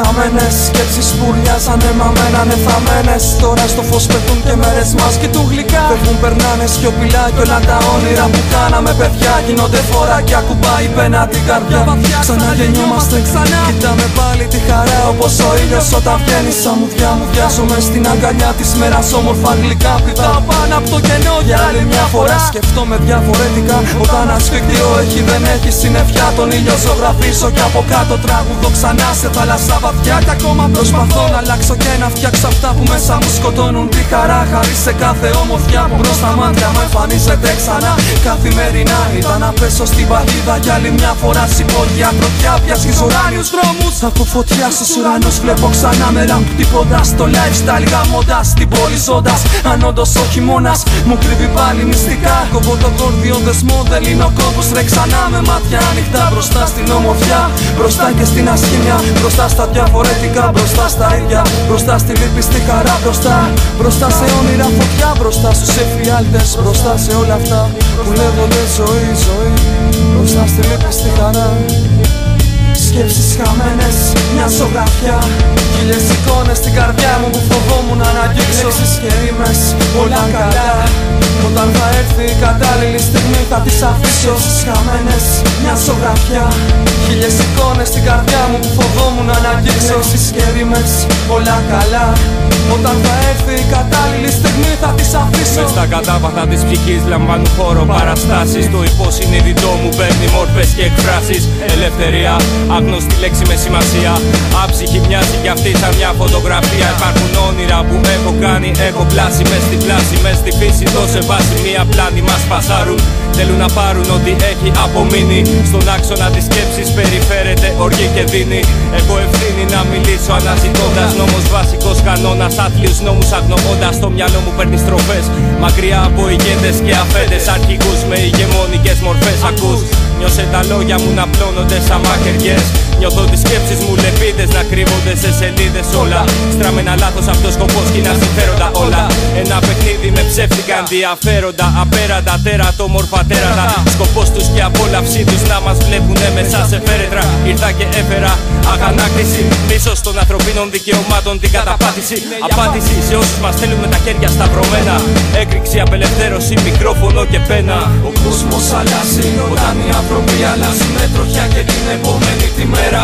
χαμένες Σκέψεις που ουρλιάζανε μα μένανε θαμένες Τώρα στο φως πετούν και μέρες μας κοιτούν γλυκά. Φεύγουν περνάνε σιωπηλά κι όλα τα όνειρα που κάναμε παιδιά. Γίνονται φορά και ακουμπάει πένα την καρδιά Ξανά γεννιόμαστε ξανά. Κοιτάμε πάλι τη χαρά όπως ο ήλιος όταν βγαίνει. Σαν μουδιά μου βιάζομαι στην αγκαλιά της μέρας. Όμορφα γλυκά Πηδάω πάνω από το κενό για άλλη μια φορά. Σκεφτόμαι διαφορετικά όταν ασφικτήριο έχει δεν έχει συννεφιά. Τον ήλιο ζωγραφίσω κι από κάτω τραγουδό ξανά σε θάλασσα βαθιά Κι ακόμα προσπαθώ να αλλάξω και να φτιάξω αυτά που μέσα μου σκοτώνουν. Τη χαρά Χαρί σε κάθε ομορφιά που μπροστά μάτια μου εμφανίζεται ξανά. Καθημερινά ήταν να πέσω στην παγίδα. Για άλλη μια φορά Συμπόδια πρωτιά πια στις ουράνιους δρόμους. Από φωτιά στους ουρανούς βλέπω ξανά μέρα που τίποτα Στο lifestyle γαμώντας την πόλη ζώντας. Αν όντως ο χειμώνας μου κρύβει πάλι μυστικά. Κόβω το κορδίο δεσμό δεν λύνω κόμπους Ρε ξανά με μάτια ανοιχτά. Μπροστά στην ομορφιά Μπροστά και στην ασχήμια. Μπροστά στα διαφορετικά Μπροστά στα ίδια Μπροστά στη λύπη στη χαρά Μπροστά, μπροστά σε όνειρα φωτιά Μπροστά στους εφιάλτες Μπροστά σε όλα αυτά που λέγονται ζωή, ζωή Μπροστά στη λύπη στη χαρά. Σκέψεις χαμένες, μια ζωγραφιά Χίλιες εικόνες στην καρδιά μου που φοβόμουν να αγγίξω. Λέξεις και ρήμες, όλα καλά. Όταν θα έρθει η κατάλληλη στιγμή θα τις αφήσω. Σκέψεις χαμένες, μια ζωγραφιά Χίλιες εικόνες στην καρδιά μου που φοβόμουν να αγγίξω Λέξεις και ρήμες, όλα καλά. Όταν θα έρθει η κατάλληλη στιγμή θα τις αφήσω. Μες στα κατάπαθα της ψυχής λαμβάνουν χώρο παραστάσεις. Το υποσυνείδητό μου παίρνει μόρφες και εκφράσεις. Ελευθερία, άγνωστη λέξη με σημασία. Άψυχη μοιάζει κι αυτή σαν μια φωτογραφία. Υπάρχουν όνειρα που έχω κάνει, έχω πλάσει Μες στη πλάση, μες στη φύση. Το σε βάση Μια πλάνη μας πασάρουν Θέλουν να πάρουν ό,τι έχει απομείνει. Στον άξονα της σκέψης περιφέρεται οργή και δίνει. Έχω ευθύνη να μιλήσω αναζητώντας Νόμος βασικός κανόνας άθλιους νόμους αγνοώντας Το μυαλό μου παίρνεις στροφές Μακριά από ηγέτες και αφέντες. Αρχηγούς με ηγεμονικές μορφές Ακούς. Νιώσε τα λόγια μου να πλώνονται σαν μαχαιριές. Νιώθω τις σκέψεις μου λεπίδες να κρύβονται σε σελίδες όλα. Στραμμένα λάθος αυτός σκοπός κοινά συμφέροντα όλα Ένα παιχνίδι με ψεύτικα ενδιαφέροντα Απέραντα τέρατο μόρφα τέρατα. Σκοπός τους και απόλαυσή τους να μας βλέπουνε μέσα σε φέρετρα. Ήρθα και έφερα αγανάκτηση. Μίσος των ανθρωπίνων δικαιωμάτων την καταπάτηση. Απάντηση σε όσους μας θέλουν με τα χέρια σταυρωμένα. Έκρηξη, απελευθέρωση, μικρόφωνο και πένα. Ο κόσμος αλλάζει όταν οι άνθρωποι αλλάζουν τροχιά και την επόμενη τη μέρα.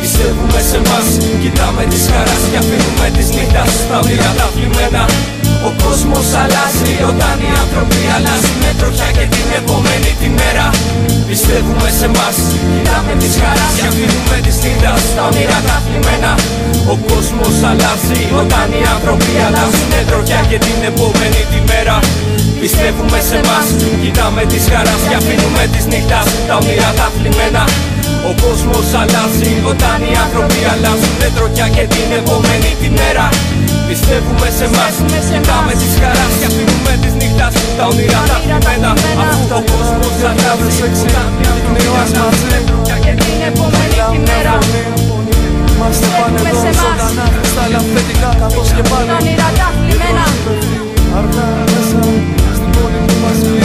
Πιστεύουμε σε μας, κοιτάμε τις χαράς και αφήνουμε τις νύχτας στα όνειρα τα φλιμμένα Ο κόσμος αλλάζει όταν οι άνθρωποι αλλάζουν. Τροχιά και την επόμενη τη μέρα. Πιστεύουμε σε μας, κοιτάμε τις χαράς και αφήνουμε τις νύχτας στα όνειρα τα φλιμμένα Ο κόσμος αλλάζει όταν οι άνθρωποι αλλάζουν. Τροχιά και την επόμενη τη μέρα. Πιστεύουμε σε μας, κοιτάμε τις χαράς και αφήνουμε τις νύχτας τα όνειρα τα φλιμμένα ο κόσμος αλλάζει όταν οι άνθρωποι αλλάζουν. Τροχιά και την επόμενη τη μέρα Πιστεύουμε σε μας, κοιτάμε τις χαράς και αφήνουμε τις νύχτας τα όνειρα τα φλιμμένα Αφού ο κόσμος αλλάζει όταν οι άνθρωποι αλλάζουν τροχιά και την επόμενη τη μέρα Είμαστε πάνε εδώ ζωντανά στα λαφετικά καθώς και πάλι Τα όνειρα τα φλιμμένα Αργά μέσα στην πόλη που μας κλείνει